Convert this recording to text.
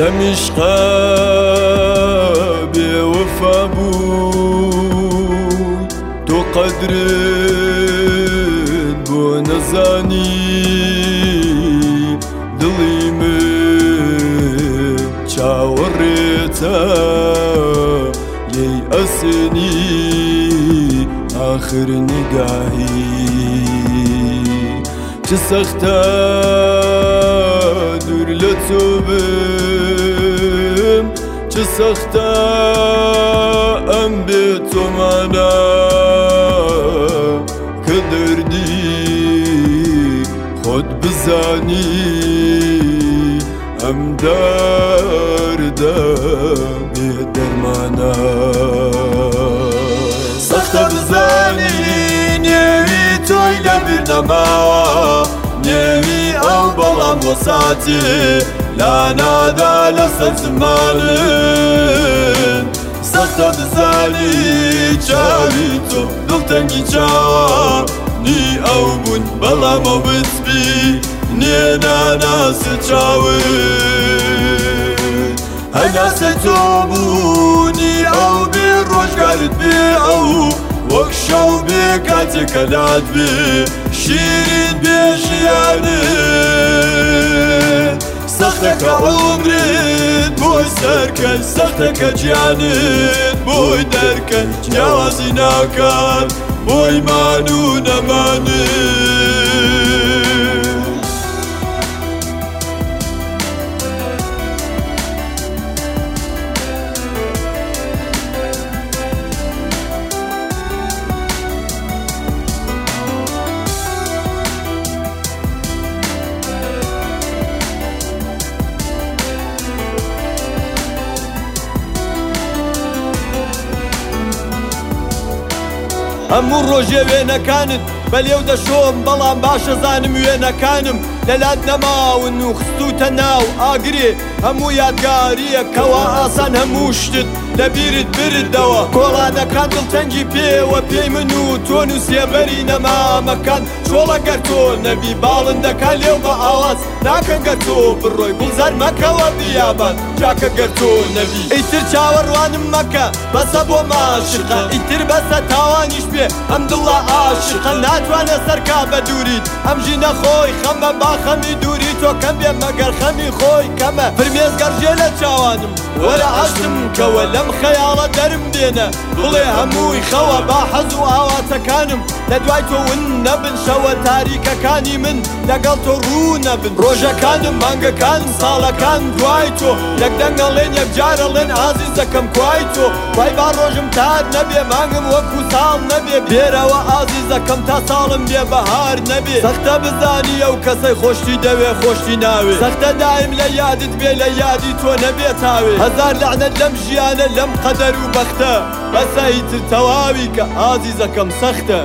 دەمیشقا بێوەفا بوو تۆ قەدرت بۆ نەزانی دڵی من چاوەڕێتە لێی ئەسنی آخر نگاهی چه سەختە دوور لە تۆ بێت چسختم به تو منم کدردی خود بزانی ام دردم به درمانم سخت بزانی نوی توی لبردما نوی او بالام وساتی لنا ذا زمان سخت بزانی چاوی تو دڵتەنگی چاوە نی ئەو بوون بەڵامە بچبی نێناناسە چاوە هەناسە تۆ بوونی ئەو بێ ڕۆژگارت بي او وەک بي بێ کاتێکەلات بێ شیرین بێ كعمري بوي سركن سختك جانين بوي دركن جوازي ناكان بوي مانو نمانين هەموو ڕۆژێ وێنەکانت بەلێو دەشۆم بەڵام باشەزانم وێنەکانم لەلات نەماون و خستوتە ناو ئاگرێ هەموو یادگاریە کەوا ئاسان هەموو شتت لەبیرت بردەوە کۆڵا دەکان دڵتەنگی پێوە پێی من و تۆن و سێبەری نەمامەکان چۆڵەگە تۆ نەبی باڵندەکان لێو بە ئاواز ناکەگە تۆ بڕۆی گوزار مەکەوە دیابان چاکەگە تۆ نەبی ئیتر چاوەڕوانم مەکە بەسە بۆ ماشقە ئیتر بەسە تاوانیش پێ ئەم دڵە عاشقە ناتوانە سەرکا بە دووریت ئەمژی نەخۆی خەمە باخەمی دووری تۆ کەم بێ مەگەر خەمی خۆی کەمە فرمێز گەرجێ لە چاوانم وەرە عاشتم کەوە لەم خەیاڵە دەرم دێنە بڵێ هەمووی خەوە با حەز و ئاواتەکانم لە دوای تۆ ون نەبن شەوە تاریکەکانی من لەگەڵ تۆ ڕوو نەبن ڕۆژەکانم مانگەکان ساڵەکان دوای تۆ یەک دەنگەڵێن یەکجارەڵێن ئازیز دەکەم کوای تۆ وای با ڕۆژم تار نەبێ مانگم وەکو ساڵ نەبێ بێرەوە ئازیز دەکەم تا ساڵم بێ بەهار نەبێ سەختە بزانی ئەو کەسەی خۆشتی دەوێ خۆ خوشتی ناوێ سەختە دایم لە یادت بێ لە یادی تۆ نەبێت هاوێ هەزار لەعنەت لەم ژیانە لەم قەدەر و بەختە بەسایتر تەواوی کە ئازیزەکەم سەختە.